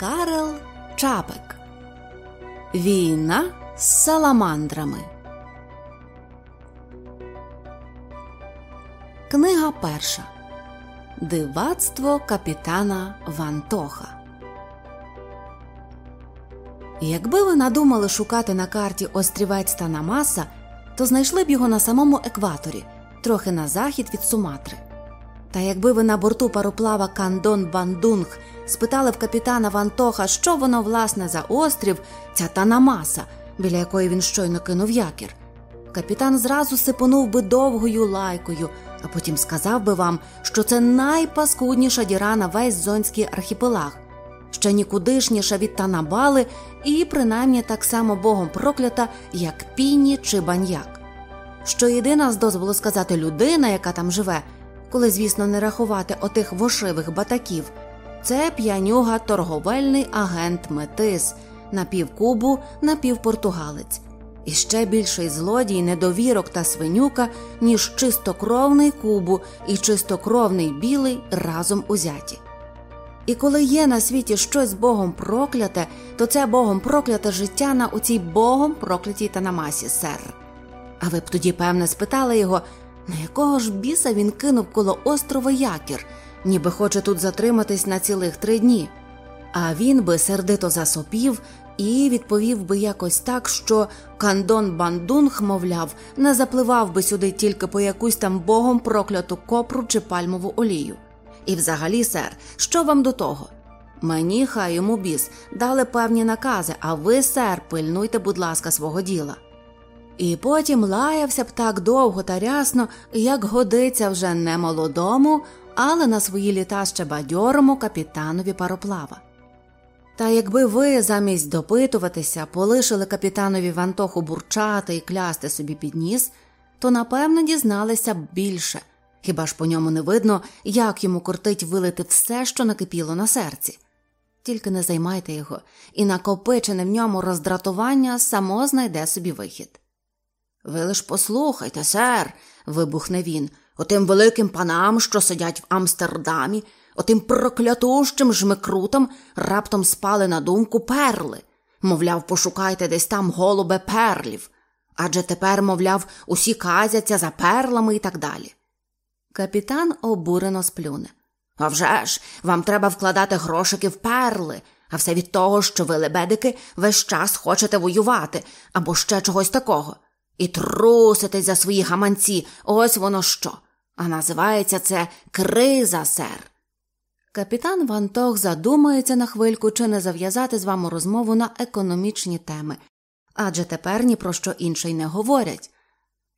Карел Чапек Війна з саламандрами. Книга перша Дивацтво капітана Вантоха. Якби ви надумали шукати на карті острівець Танамаса, то знайшли б його на самому екваторі, трохи на захід від Суматри. Та якби ви на борту пароплава Кандон Бандунг спитали в капітана Вантоха, що воно власне за острів, ця Танамаса, біля якої він щойно кинув якір, капітан зразу сипонув би довгою лайкою, а потім сказав би вам, що це найпаскудніша діра на весь зонський архіпелаг, ще нікудишніша від Танабали і принаймні так само богом проклята, як піні чи баньяк. Що єдина з дозволу сказати людина, яка там живе коли, звісно, не рахувати отих вошивих батаків, це п'янюга торговельний агент Метис, напівкубу, напівпортугалець, і ще більший злодій, недовірок та свинюка, ніж чистокровний кубу і чистокровний білий разом узяті. І коли є на світі щось богом прокляте, то це богом прокляте життя на оцій богом проклятій Танамасі, сер. А ви б тоді, певне, спитали його, на якого ж біса він кинув коло острова Якір, ніби хоче тут затриматись на цілих три дні. А він би сердито засопів і відповів би якось так, що Кандон Бандунг, мовляв, не запливав би сюди тільки по якусь там богом прокляту копру чи пальмову олію. І взагалі, сер, що вам до того? Мені, хай йому біс, дали певні накази, а ви, сер, пильнуйте, будь ласка, свого діла. І потім лаявся б так довго та рясно, як годиться вже не молодому, але на свої літа ще бадьорому капітанові пароплава. Та якби ви замість допитуватися полишили капітанові Вантоху бурчати і клясти собі під ніс, то напевно дізналися б більше, хіба ж по ньому не видно, як йому кортить вилити все, що накипіло на серці. Тільки не займайте його, і накопичене в ньому роздратування само знайде собі вихід. Ви лиш послухайте, сер, вибухне він, отим великим панам, що сидять в Амстердамі, отим проклятущим жмикрутам раптом спали на думку перли. Мовляв, пошукайте десь там голубе перлів. Адже тепер, мовляв, усі казяться за перлами і так далі. Капітан обурено сплюне. «А вже ж, вам треба вкладати грошики в перли, а все від того, що ви, лебедики, весь час хочете воювати або ще чогось такого. І труситись за свої гаманці, ось воно що. А називається це криза, сер. Капітан Вантох задумається на хвильку, чи не зав'язати з вами розмову на економічні теми, адже тепер ні про що інше й не говорять.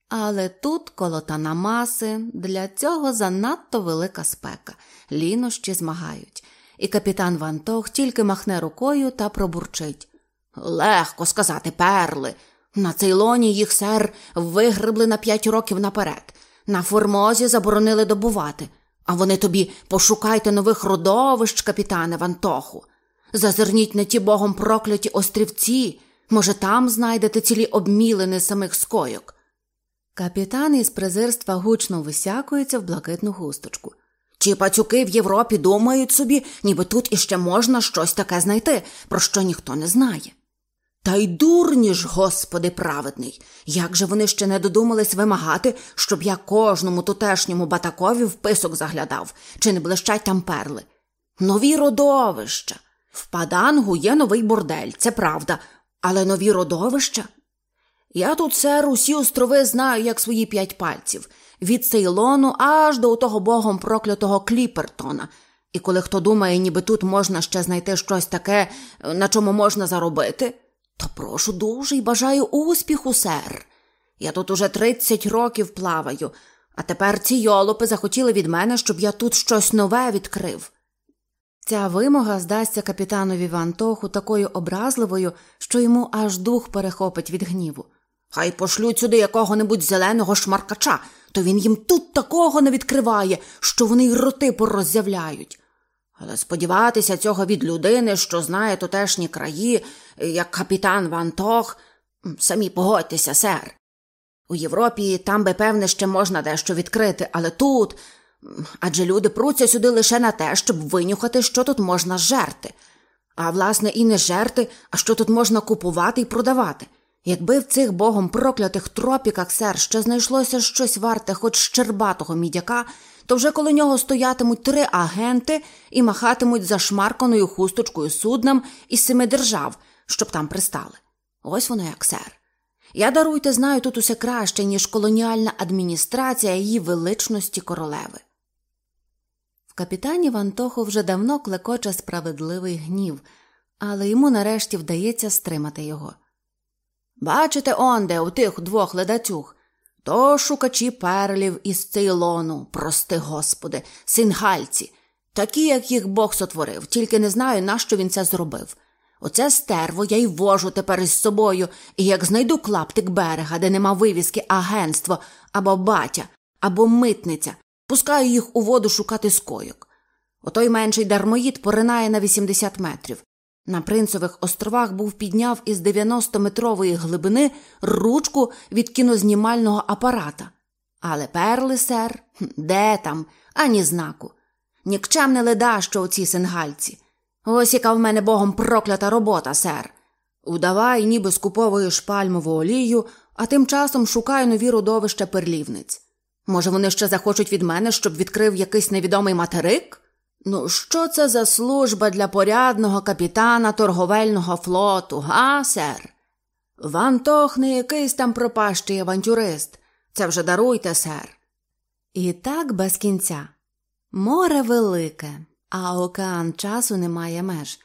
Але тут коло Танамаси для цього занадто велика спека, лінощі змагають, і капітан Вантох тільки махне рукою та пробурчить Легко сказати перли. На Цейлоні їх сер вигребли на п'ять років наперед, на формозі заборонили добувати, а вони тобі пошукайте нових родовищ, капітане Вантоху. Зазирніть на ті богом прокляті острівці, може, там знайдете цілі обмілини самих скойок. Капітан із презирства гучно висякується в блакитну густочку. Ті пацюки в Європі думають собі, ніби тут іще можна щось таке знайти, про що ніхто не знає. Та й дурні ж, господи праведний, як же вони ще не додумались вимагати, щоб я кожному тутешньому батакові в писок заглядав, чи не блищать там перли. Нові родовища. В Падангу є новий бордель, це правда, але нові родовища. Я тут, сер, усі острови знаю, як свої п'ять пальців, від Цейлону аж до того богом проклятого Кліпертона. І коли хто думає, ніби тут можна ще знайти щось таке, на чому можна заробити. То прошу дуже і бажаю успіху, сер. Я тут уже тридцять років плаваю, а тепер ці йолопи захотіли від мене, щоб я тут щось нове відкрив. Ця вимога здасться капітанові Вантоху такою образливою, що йому аж дух перехопить від гніву. Хай пошлють сюди якого небудь зеленого шмаркача, то він їм тут такого не відкриває, що вони й роти пороззявляють. Але сподіватися цього від людини, що знає тутешні краї, як капітан Вантох, самі погодьтеся, сер. У Європі там би, певне, ще можна дещо відкрити, але тут. Адже люди пруться сюди лише на те, щоб винюхати, що тут можна жерти. А власне, і не жерти, а що тут можна купувати і продавати. Якби в цих богом проклятих тропіках, сер, ще знайшлося щось варте, хоч щербатого мідяка, то вже коло нього стоятимуть три агенти і махатимуть зашмарканою хусточкою суднам із семи держав, щоб там пристали. Ось воно як сер. Я даруйте, знаю тут усе краще, ніж колоніальна адміністрація її величності королеви. В капітані Вантоху вже давно клекоче справедливий гнів, але йому нарешті вдається стримати його. Бачите, онде, у тих двох ледацюг, то шукачі перлів із Цейлону, прости господи, сингальці, такі, як їх Бог сотворив, тільки не знаю, нащо він це зробив. Оце стерво я й вожу тепер із собою, і як знайду клаптик берега, де нема вивіски агентство або батя, або митниця, пускаю їх у воду шукати скойок. Отой менший дармоїд поринає на 80 метрів. На Принцевих островах був підняв із 90-метрової глибини ручку від кінознімального апарата. Але перли, сер, де там, ані знаку. Нікчемне леда, що у цій сингальці. Ось яка в мене богом проклята робота, сер. Удавай, ніби скуповуєш пальмову олію, а тим часом шукаю нові родовища перлівниць. Може, вони ще захочуть від мене, щоб відкрив якийсь невідомий материк? Ну, що це за служба для порядного капітана торговельного флоту, га, сер? Вам тох не якийсь там пропащий авантюрист. Це вже даруйте, сер. І так без кінця. Море велике, а океан часу немає меж.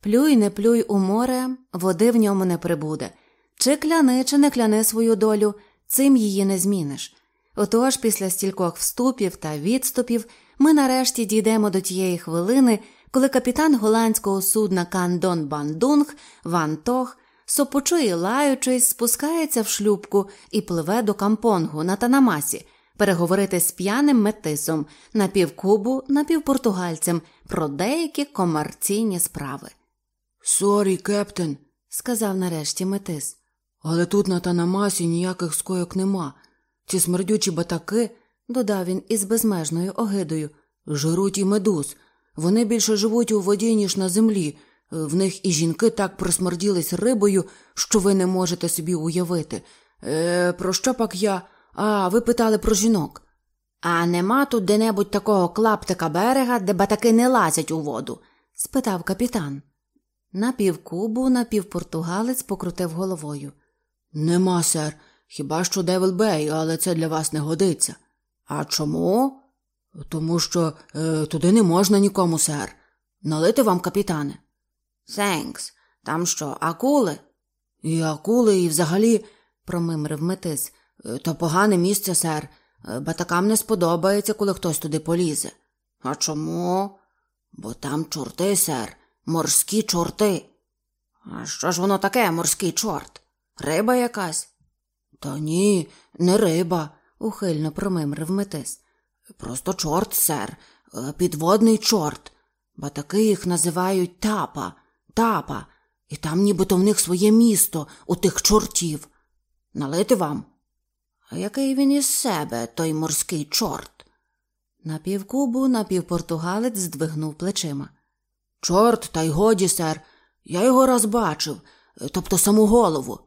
Плюй, не плюй у море, води в ньому не прибуде. Чи кляни, чи не кляни свою долю, цим її не зміниш. Отож, після стількох вступів та відступів ми нарешті дійдемо до тієї хвилини, коли капітан голландського судна Кандон Бандунг Ван Тох, сопучи лаючись, спускається в шлюбку і пливе до кампонгу на Танамасі, переговорити з п'яним метисом напівкубу, напівпортугальцем про деякі комерційні справи. Sorry, captain, сказав нарешті метис. Але тут на Танамасі ніяких скойок нема. Ці смердючі батаки, додав він із безмежною огидою, жеруть і медуз. Вони більше живуть у воді, ніж на землі. В них і жінки так присмерділись рибою, що ви не можете собі уявити. Е, Про що пак я? А, ви питали про жінок. А нема тут де-небудь такого клаптика берега, де батаки не лазять у воду? спитав капітан. Напівкубу, напівпортугалець покрутив головою. Нема, сер. Хіба що Девилбей, але це для вас не годиться. А чому? Тому що е, туди не можна нікому, сер. Налити вам, капітане. Сенкс. Там що, акули? І акули, і взагалі, промимрив метис. «Е, то погане місце, сер. Е, батакам не сподобається, коли хтось туди полізе. А чому? Бо там чорти, сер, морські чорти. А що ж воно таке, морський чорт? Риба якась? Та ні, не риба, ухильно промимрив метис. Просто чорт, сер, е, підводний чорт. Батаки їх називають тапа, тапа, і там нібито в них своє місто, у тих чортів. Налити вам? А який він із себе, той морський чорт? Напівкубу напівпортугалець здвигнув плечима. Чорт, та й годі, сер, я його раз бачив, тобто саму голову.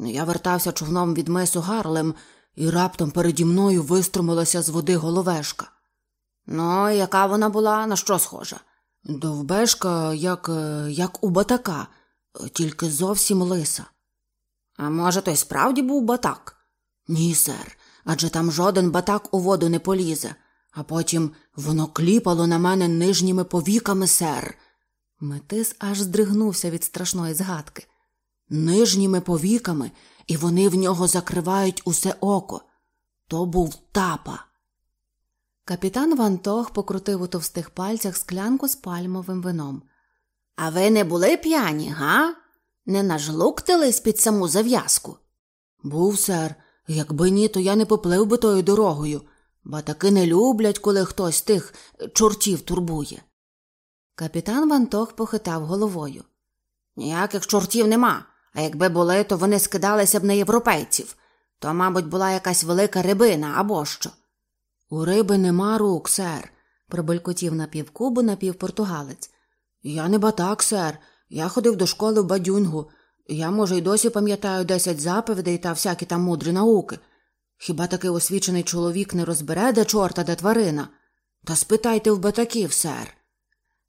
Я вертався човном від мису Гарлем, і раптом переді мною виструмилася з води головешка. Ну, яка вона була, на що схожа? Довбешка, як як у батака, тільки зовсім лиса. А може, той справді був батак? Ні, сер, адже там жоден батак у воду не полізе, а потім воно кліпало на мене нижніми повіками, сер. Метис аж здригнувся від страшної згадки. Нижніми повіками, і вони в нього закривають усе око. То був тапа. Капітан Вантох покрутив у товстих пальцях склянку з пальмовим вином. А ви не були п'яні, га? Не нажлуктились під саму зав'язку? Був, сер. Якби ні, то я не поплив би тою дорогою, бо таки не люблять, коли хтось тих чортів турбує. Капітан Вантох похитав головою. Ніяких чортів нема, а якби були, то вони скидалися б на європейців. То, мабуть, була якась велика рибина або що. У риби нема рук, сер, пробелькотів напівкубу напівпортугалець. Я не батак, сер. Я ходив до школи в бадюнгу. Я, може, й досі пам'ятаю десять заповідей та всякі там мудрі науки. Хіба такий освічений чоловік не розбере, де чорта, де тварина? Та спитайте в батаків, сер.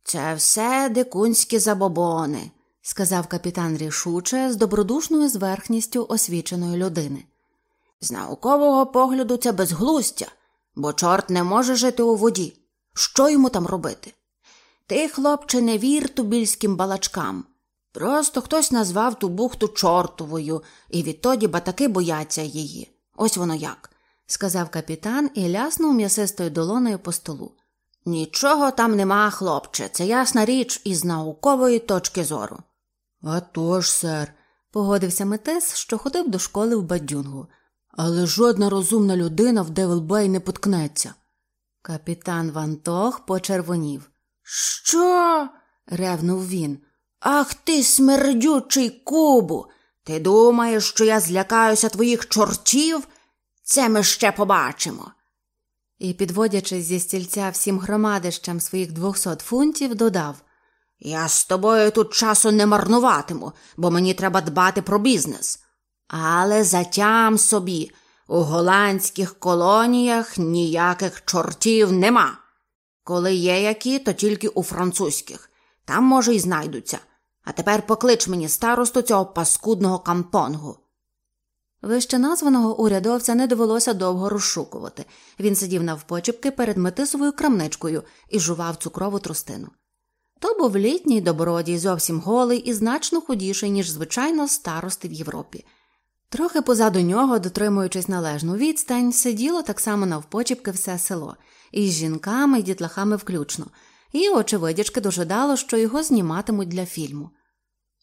Це все дикунські забобони, сказав капітан рішуче з добродушною зверхністю освіченої людини. З наукового погляду це безглустя, бо чорт не може жити у воді. Що йому там робити? Ти, хлопче, не вір тубільським балачкам. Просто хтось назвав ту бухту чортовою, і відтоді батаки бояться її. Ось воно як, сказав капітан і ляснув м'ясистою долоною по столу. Нічого там нема, хлопче, це ясна річ із наукової точки зору. «А тож, сер, погодився Метес, що ходив до школи в бадюнгу. Але жодна розумна людина в Девилбей не поткнеться. Капітан Вантох почервонів. Що? ревнув він. Ах ти, смердючий кубу. Ти думаєш, що я злякаюся твоїх чортів? Це ми ще побачимо. І, підводячись зі стільця всім громадищам своїх двохсот фунтів, додав Я з тобою тут часу не марнуватиму, бо мені треба дбати про бізнес. Але затям собі, у голландських колоніях ніяких чортів нема. Коли є які, то тільки у французьких. Там, може, й знайдуться. А тепер поклич мені старосту цього паскудного кампонгу. Вище названого урядовця не довелося довго розшукувати. Він сидів навпочіпки перед метисовою крамничкою і жував цукрову трустину. То був літній добродій, зовсім голий і значно худіший, ніж звичайно старости в Європі. Трохи позаду нього, дотримуючись належну відстань, сиділо так само навпочіпки все село, із жінками і дітлахами включно, і, очевидячки, дожидало, що його зніматимуть для фільму.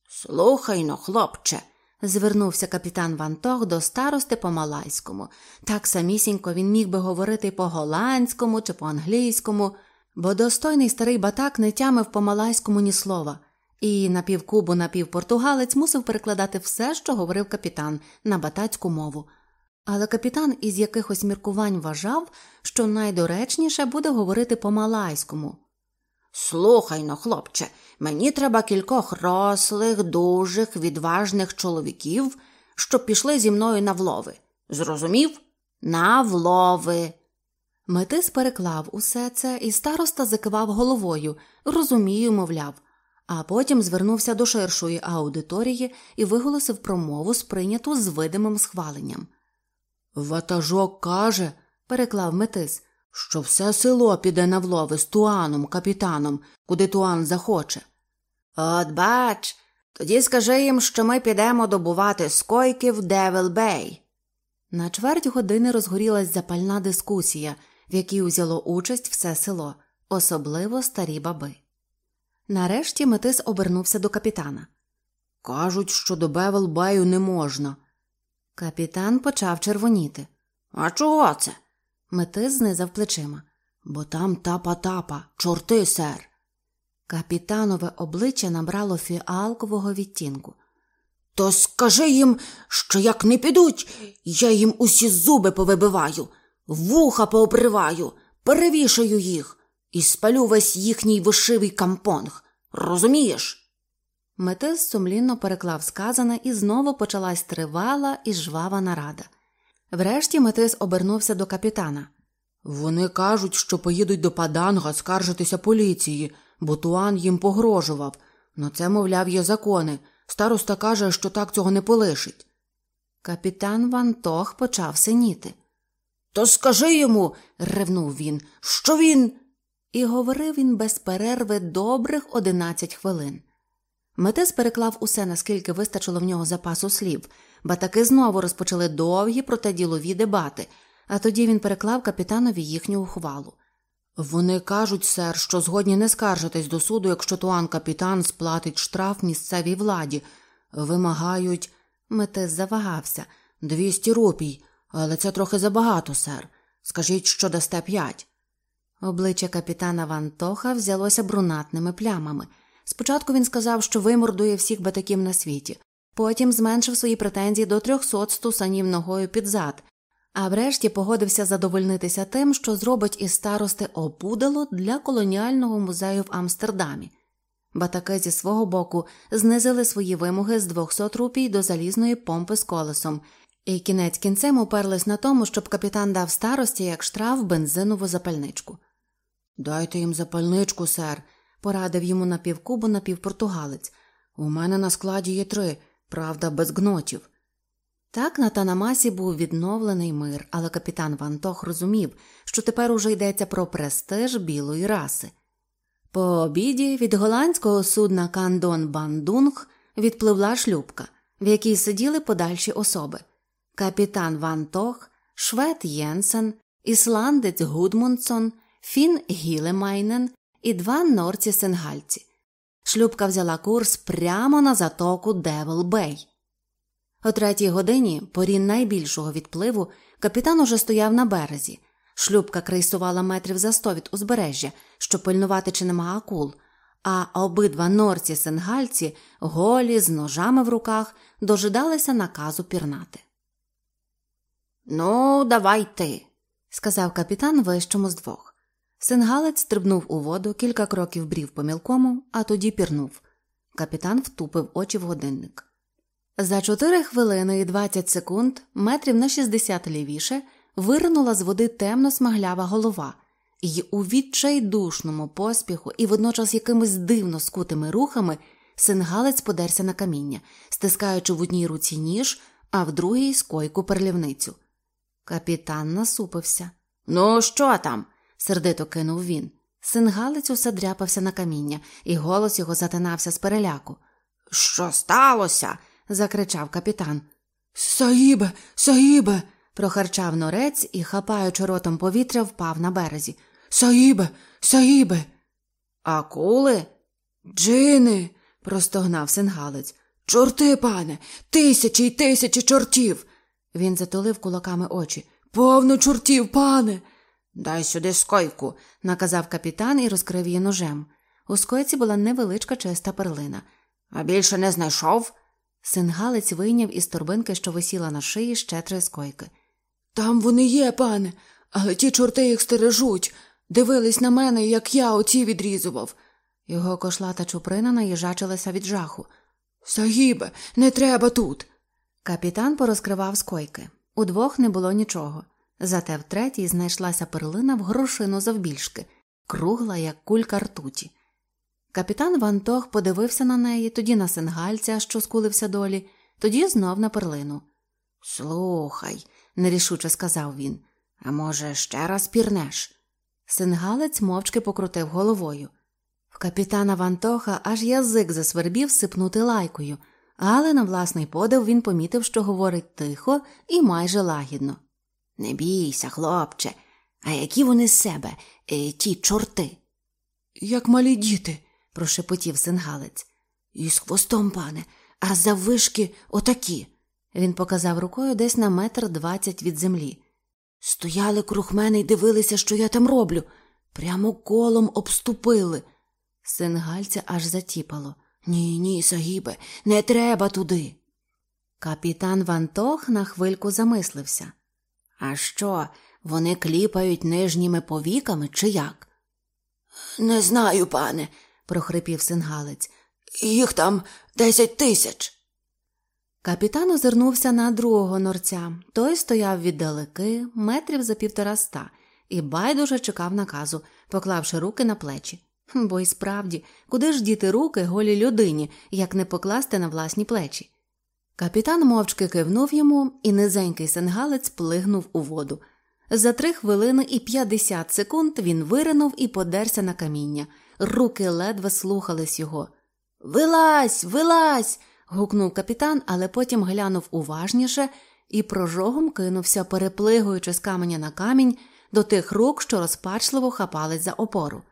Слухай но, хлопче, звернувся капітан Вантох до старости по малайському. Так самісінько він міг би говорити по голландському чи по англійському, бо достойний старий батак не тямив по малайському ні слова, і напівкубу напівпортугалець мусив перекладати все, що говорив капітан, на батацьку мову. Але капітан із якихось міркувань вважав, що найдоречніше буде говорити по малайському. Слухай но, хлопче, мені треба кількох рослих, дужих, відважних чоловіків, щоб пішли зі мною на влови. Зрозумів? На влови. Метис переклав усе це, і староста закивав головою, розумію, мовляв, а потім звернувся до ширшої аудиторії і виголосив промову, сприйняту з видимим схваленням. Ватажок каже, переклав метис, що все село піде на влови з Туаном, капітаном, куди Туан захоче. От бач, тоді скажи їм, що ми підемо добувати скойки в Девилбей. На чверть години розгорілась запальна дискусія, в якій узяло участь все село, особливо старі баби. Нарешті Метис обернувся до капітана. Кажуть, що до Бевелбею не можна. Капітан почав червоніти. А чого це? Метис знизав плечима. Бо там тапа тапа, чорти, сер. Капітанове обличчя набрало фіалкового відтінку. То скажи їм, що як не підуть, я їм усі зуби повибиваю, вуха пообриваю, перевішаю їх і спалю весь їхній вишивий кампонг. Розумієш? Метис сумлінно переклав сказане, і знову почалась тривала і жвава нарада. Врешті Метис обернувся до капітана. Вони кажуть, що поїдуть до Паданга скаржитися поліції, бо Туан їм погрожував. Но це, мовляв, є закони. Староста каже, що так цього не полишить. Капітан Вантох почав синіти. То скажи йому, ревнув він, що він. І говорив він без перерви добрих одинадцять хвилин. Метис переклав усе, наскільки вистачило в нього запасу слів, батаки знову розпочали довгі, проте ділові дебати, а тоді він переклав капітанові їхню ухвалу. Вони кажуть, сер, що згодні не скаржитись до суду, якщо туан капітан сплатить штраф місцевій владі. Вимагають, Метис завагався, двісті рупій, але це трохи забагато, сер. Скажіть, що дасте п'ять. Обличчя капітана Вантоха взялося брунатними плямами. Спочатку він сказав, що вимордує всіх батаків на світі, потім зменшив свої претензії до трьохсот стусанів ногою під зад, а врешті погодився задовольнитися тим, що зробить із старости опудало для колоніального музею в Амстердамі. Батаки зі свого боку знизили свої вимоги з 200 рупій до залізної помпи з колесом, і кінець кінцем уперлись на тому, щоб капітан дав старості як штраф бензинову запальничку. Дайте їм запальничку, сер, порадив йому напівкубу напівпортугалець. У мене на складі є три, правда, без гнотів. Так на Танамасі був відновлений мир, але капітан Вантох розумів, що тепер уже йдеться про престиж білої раси. По обіді від голландського судна Кандон Бандунг відпливла шлюбка, в якій сиділи подальші особи капітан Вантох, Швед Єнсен, ісландець Гудмундсон, Фін Гілемайнен і два норці сенгальці. Шлюбка взяла курс прямо на затоку Девил Бей. О третій годині, порі найбільшого відпливу, капітан уже стояв на березі. Шлюбка крейсувала метрів за сто від узбережжя, щоб пильнувати чи нема акул, а обидва норці сенгальці, голі, з ножами в руках, дожидалися наказу пірнати. Ну, давай ти, сказав капітан вищому з двох. Сенгалець стрибнув у воду, кілька кроків брів по мілкому, а тоді пірнув. Капітан втупив очі в годинник. За чотири хвилини і двадцять секунд, метрів на шістдесят лівіше, виринула з води темно смаглява голова, і у відчайдушному поспіху і водночас якимись дивно скутими рухами сингалець подерся на каміння, стискаючи в одній руці ніж, а в другій скойку перлівницю. Капітан насупився. Ну, що там? сердито кинув він. Сингалець усе дряпався на каміння, і голос його затинався з переляку. Що сталося? закричав капітан. Саїбе, Саїбе. прохарчав норець і, хапаючи ротом повітря, впав на березі. Саїбе, Саїбе. Акули? Джини, простогнав сингалець. Чорти, пане, тисячі й тисячі чортів. Він затулив кулаками очі. Повно чортів, пане. Дай сюди скойку, наказав капітан і розкрив її ножем. У скойці була невеличка чиста перлина. А більше не знайшов? Сингалець вийняв із торбинки, що висіла на шиї, ще три скойки. Там вони є, пане, але ті чорти їх стережуть. Дивились на мене, як я оці відрізував. Його кошлата чуприна наїжачилася від жаху. Сагібе, не треба тут. Капітан порозкривав скойки. Удвох не було нічого. Зате в третій знайшлася перлина в грошину завбільшки, кругла, як кулька ртуті. Капітан Вантох подивився на неї, тоді на сингальця, що скулився долі, тоді знов на перлину. Слухай, нерішуче сказав він, а може, ще раз пірнеш? Сингалець мовчки покрутив головою. В капітана Вантоха аж язик засвербів сипнути лайкою, але на власний подив він помітив, що говорить тихо і майже лагідно. Не бійся, хлопче, а які вони з себе, е, ті чорти? Як малі діти, прошепотів сингалець. Із хвостом, пане, а заввишки отакі. Він показав рукою десь на метр двадцять від землі. Стояли круг мене і дивилися, що я там роблю. Прямо колом обступили. Сингальця аж затіпало. Ні, ні, Сагібе, не треба туди. Капітан Вантох на хвильку замислився. А що, вони кліпають нижніми повіками, чи як? Не знаю, пане, прохрипів сингалець. Їх там десять тисяч. Капітан озирнувся на другого норця. Той стояв віддалеки, метрів за півтораста, і байдуже чекав наказу, поклавши руки на плечі. Бо й справді, куди ж діти руки голій людині, як не покласти на власні плечі? Капітан мовчки кивнув йому, і низенький сенгалець плигнув у воду. За три хвилини і п'ятдесят секунд він виринув і подерся на каміння. Руки ледве слухались його. Вилазь, вилазь. гукнув капітан, але потім глянув уважніше і прожогом кинувся, переплигуючи з каменя на камінь до тих рук, що розпачливо хапались за опору.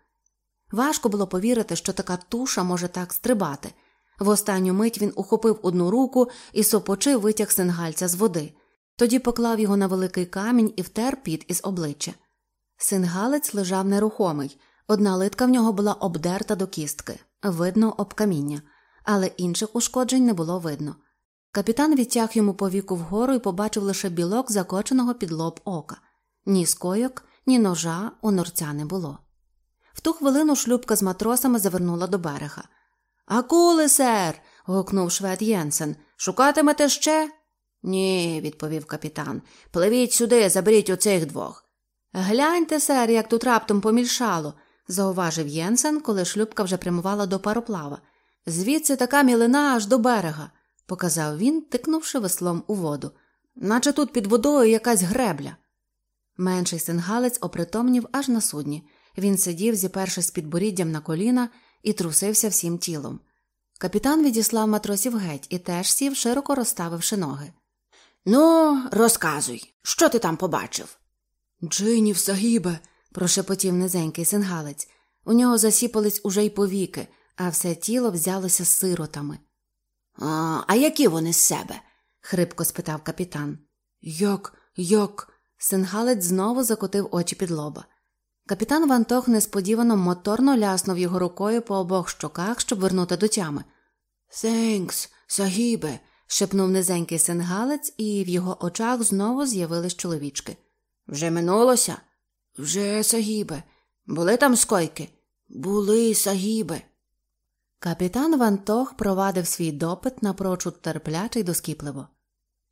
Важко було повірити, що така туша може так стрибати. В останню мить він ухопив одну руку і сопочи витяг сингальця з води, тоді поклав його на великий камінь і втер під із обличчя. Сингалець лежав нерухомий, одна литка в нього була обдерта до кістки, видно об каміння, але інших ушкоджень не було видно. Капітан відтяг йому повіку вгору і побачив лише білок закоченого під лоб ока. Ні скойок, ні ножа у норця не було. Ту хвилину шлюбка з матросами завернула до берега. Акули, сер. гукнув швед Єнсен. Шукатимете ще? Ні, відповів капітан. Пливіть сюди, заберіть оцих двох. Гляньте, сер, як тут раптом помільшало, зауважив Єнсен, коли шлюбка вже прямувала до пароплава. Звідси така мілина аж до берега, показав він, тикнувши веслом у воду, наче тут під водою якась гребля. Менший сингалець опритомнів аж на судні. Він сидів, зіпершись з підборіддям на коліна, і трусився всім тілом. Капітан відіслав матросів геть і теж сів, широко розставивши ноги. Ну, розказуй, що ти там побачив? Джинів, Сагібе, прошепотів низенький сингалець. У нього засіпались уже й повіки, а все тіло взялося сиротами. А а які вони з себе? хрипко спитав капітан. Як, як? Сингалець знову закотив очі під лоба. Капітан Вантох несподівано моторно ляснув його рукою по обох щоках, щоб вернути до тями. Тенкс, Сагібе, шепнув низенький сингалець, і в його очах знову з'явились чоловічки. Вже минулося? Вже, Сагібе. Були там скойки? Були, Сагібе. Капітан Вантох провадив свій допит напрочуд терпляче й доскіпливо.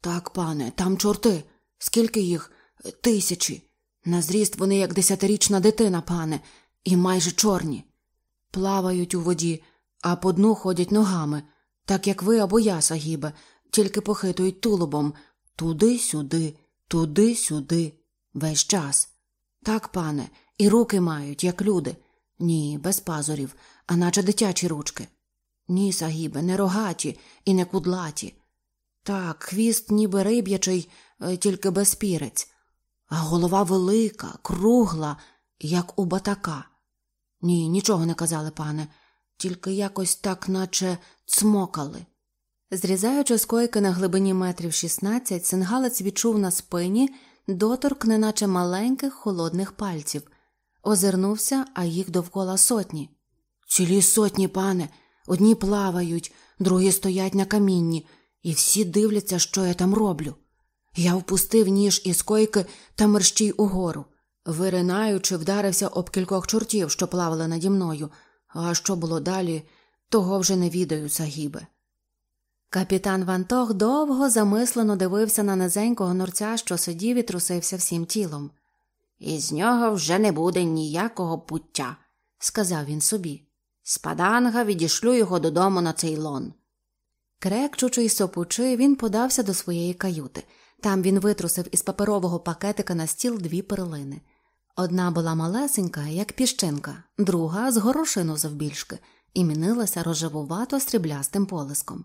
Так, пане, там чорти. Скільки їх? Тисячі. На зріст вони, як десятирічна дитина, пане, і майже чорні. Плавають у воді, а по дну ходять ногами, так як ви або я, Сагібе, тільки похитують тулубом туди-сюди, туди-сюди, весь час. Так, пане, і руки мають, як люди. Ні, без пазурів, а наче дитячі ручки. Ні, Сагібе, не рогаті і не кудлаті. Так, хвіст ніби риб'ячий, е, тільки без пірець, а голова велика, кругла, як у батака. Ні, нічого не казали, пане, тільки якось так, наче цмокали. Зрізаючи з койки на глибині метрів 16, сингалець відчув на спині доторк, неначе маленьких холодних пальців, озирнувся, а їх довкола сотні. Цілі сотні, пане, одні плавають, другі стоять на камінні, і всі дивляться, що я там роблю. Я впустив ніж із койки та мерщій угору. Виринаючи, вдарився об кількох чортів, що плавали наді мною, а що було далі, того вже не відаю, Сагібе. Капітан Вантох довго замислено дивився на низенького норця, що сидів і трусився всім тілом. Із нього вже не буде ніякого пуття, сказав він собі. З паданга відішлю його додому на цей лон. Крекчучи й сопучи, він подався до своєї каюти. Там він витрусив із паперового пакетика на стіл дві перлини. Одна була малесенька, як піщинка, друга з горошину завбільшки, і мінилася рожевувато стріблястим полиском.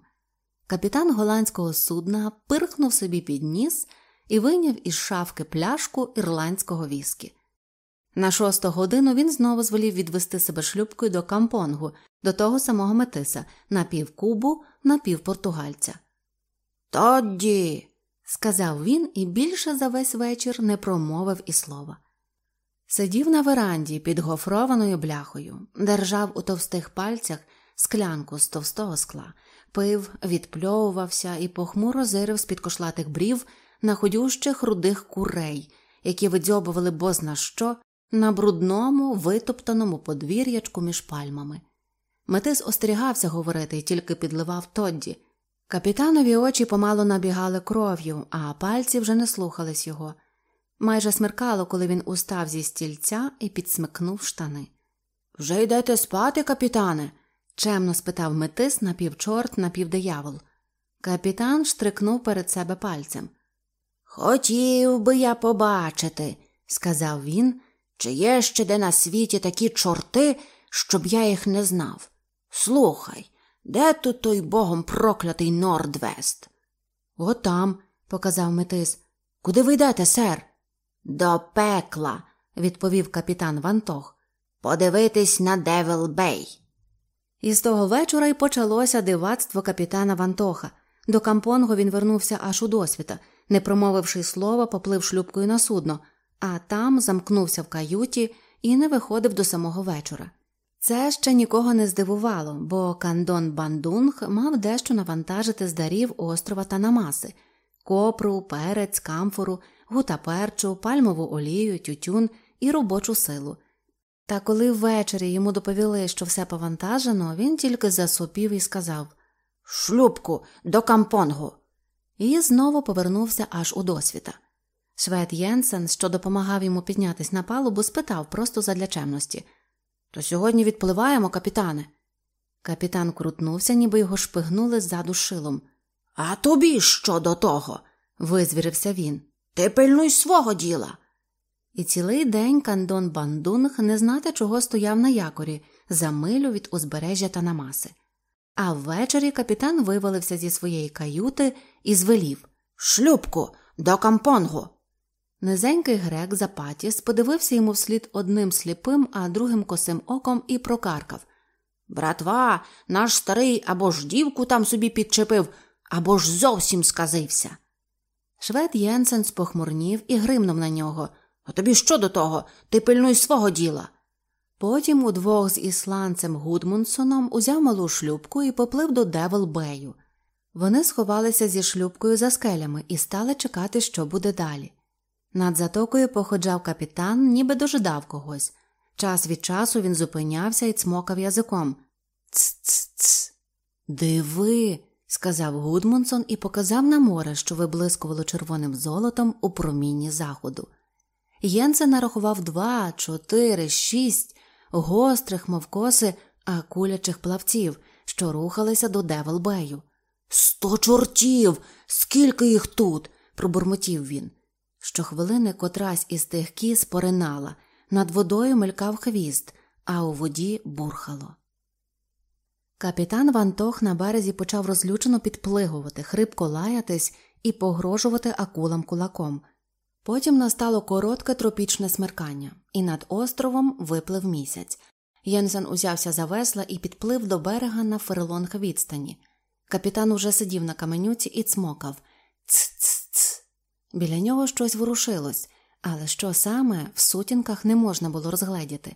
Капітан голландського судна пирхнув собі під ніс і вийняв із шафки пляшку ірландського віскі. На шосту годину він знову звелів відвести себе шлюбкою до кампонгу, до того самого метиса, на півкубу, на півпортугальця. Тодді, сказав він і більше за весь вечір не промовив і слова. Сидів на веранді під гофрованою бляхою, держав у товстих пальцях склянку з товстого скла, пив, відпльовувався і похмуро зирив з під кошлатих брів на ходющих рудих курей, які видьобували бозна що на брудному, витоптаному подвір'ячку між пальмами. Метис остерігався говорити і тільки підливав Тодді. Капітанові очі помало набігали кров'ю, а пальці вже не слухались його. Майже смеркало, коли він устав зі стільця і підсмикнув штани. Вже йдете спати, капітане? чемно спитав метис напівчорт, напівдиявол. Капітан штрикнув перед себе пальцем. Хотів би я побачити, сказав він, чи є ще де на світі такі чорти, щоб я їх не знав. Слухай, де тут той богом проклятий Нордвест? Отам, показав метис. Куди ви йдете, сер? До пекла, відповів капітан Вантох. Подивитись на Девил Бей. І з того вечора й почалося дивацтво капітана Вантоха. До кампонгу він вернувся аж у досвіта, не промовивши слова, поплив шлюбкою на судно, а там замкнувся в каюті і не виходив до самого вечора. Це ще нікого не здивувало, бо Кандон Бандунг мав дещо навантажити з дарів острова Танамаси копру, перець, камфору, гутаперчу, пальмову олію, тютюн і робочу силу. Та коли ввечері йому доповіли, що все повантажено, він тільки засопів і сказав Шлюбку, до кампонгу. І знову повернувся аж у досвіта. Швед Єнсен, що допомагав йому піднятись на палубу, спитав просто задля чемності То сьогодні відпливаємо, капітане. Капітан крутнувся, ніби його шпигнули ззаду шилом. А тобі що до того? визвірився він. Ти пильнуй свого діла. І цілий день кандон Бандунг не знати, чого стояв на якорі, за милю від узбережжя та намаси. А ввечері капітан вивалився зі своєї каюти і звелів Шлюбку, до кампонгу. Низенький грек Запатіс подивився йому вслід одним сліпим, а другим косим оком і прокаркав Братва, наш старий або ж дівку там собі підчепив, або ж зовсім сказився. Швед Єнсен спохмурнів і гримнув на нього. А тобі що до того? Ти пильнуй свого діла. Потім удвох з ісландцем Гудмунсоном узяв малу шлюбку і поплив до Девелбею. Вони сховалися зі шлюбкою за скелями і стали чекати, що буде далі. Над затокою походжав капітан, ніби дожидав когось. Час від часу він зупинявся і цмокав язиком. Ц-ц-ц. Диви, сказав Гудмунсон і показав на море, що виблискувало червоним золотом у промінні заходу. Єнце нарахував два, чотири, шість гострих, мов коси, акулячих плавців, що рухалися до Девелбею. Сто чортів! Скільки їх тут? пробурмотів він. Щохвилини котрась із тих кіз поринала, над водою мелькав хвіст, а у воді бурхало. Капітан Вантох на березі почав розлючено підплигувати, хрипко лаятись і погрожувати акулам кулаком. Потім настало коротке тропічне смеркання, і над островом виплив місяць. Єнсен узявся за весла і підплив до берега на ферлонг відстані. Капітан уже сидів на каменюці і цмокав Ц-ц-ц. Біля нього щось ворушилось, але що саме в сутінках не можна було розгледіти.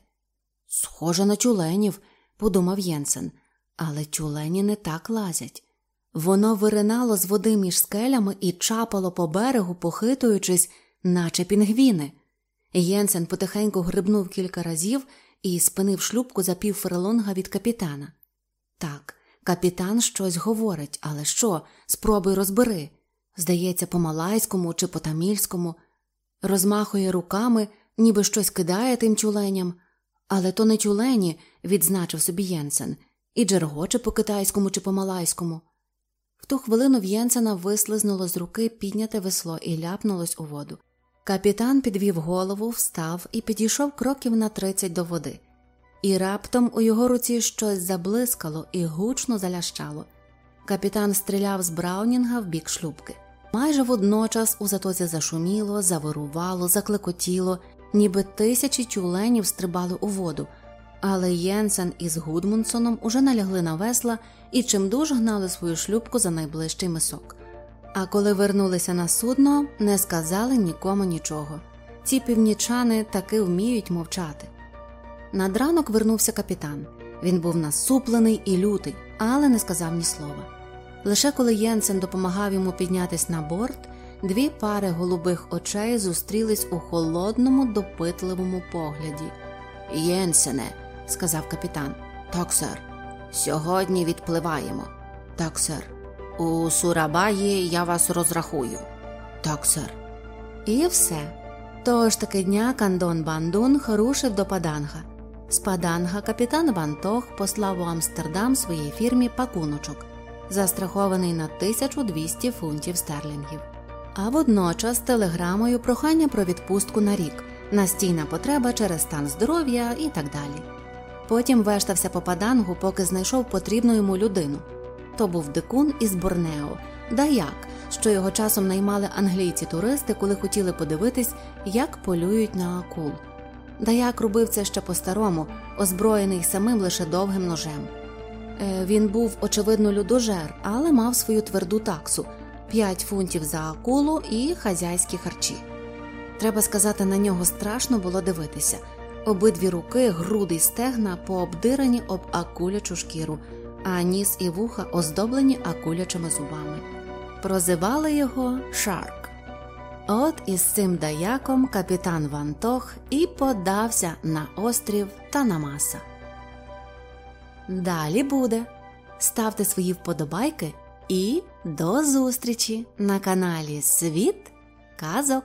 Схоже на тюленів, подумав Єнсен, але тюлені не так лазять. Воно виринало з води між скелями і чапало по берегу, похитуючись, наче пінгвіни. Єнсен потихеньку грибнув кілька разів і спинив шлюбку за пів ферлонга від капітана. Так, капітан щось говорить, але що? Спробуй розбери. Здається, по малайському чи по тамільському, розмахує руками, ніби щось кидає тим тюленям. Але то не тюлені, відзначив собі Єнсен, і джергоче по китайському чи по малайському. В ту хвилину в Єнсена вислизнуло з руки підняте весло і ляпнулось у воду. Капітан підвів голову, встав і підійшов кроків на тридцять до води, і раптом у його руці щось заблискало і гучно залящало. Капітан стріляв з Браунінга в бік шлюбки. Майже водночас у затоці зашуміло, завирувало, заклекотіло, ніби тисячі тюленів стрибали у воду, але Єнсен із Гудмунсоном уже налягли на весла і чимдуж гнали свою шлюбку за найближчий мисок. А коли вернулися на судно, не сказали нікому нічого. Ці північани таки вміють мовчати. Над ранок вернувся капітан. Він був насуплений і лютий, але не сказав ні слова. Лише коли Єнсен допомагав йому піднятись на борт, дві пари голубих очей зустрілись у холодному, допитливому погляді. Єнсене, сказав капітан. Так, сер. Сьогодні відпливаємо. Так, сер. У Сурабаї я вас розрахую. Так, сер. І все. Того ж таки дня Кандон Бандунг рушив до Паданга. З Паданга капітан Вантох послав у Амстердам своїй фірмі пакуночок, застрахований на 1200 фунтів стерлінгів, а водночас телеграмою прохання про відпустку на рік, настійна потреба через стан здоров'я і так далі. Потім вештався по падангу, поки знайшов потрібну йому людину. То був дикун із Борнео, даяк, що його часом наймали англійці-туристи, коли хотіли подивитись, як полюють на акул. Даяк робив це ще по-старому, озброєний самим лише довгим ножем. Е, він був, очевидно, людожер, але мав свою тверду таксу 5 фунтів за акулу і хазяйські харчі. Треба сказати, на нього страшно було дивитися. Обидві руки, груди й стегна пообдирані об акулячу шкіру, а ніс і вуха оздоблені акулячими зубами. Прозивали його Шарк. От із цимдаяком капітан Вантох і подався на острів Танамаса. Далі буде. Ставте свої вподобайки і до зустрічі на каналі Світ Казок.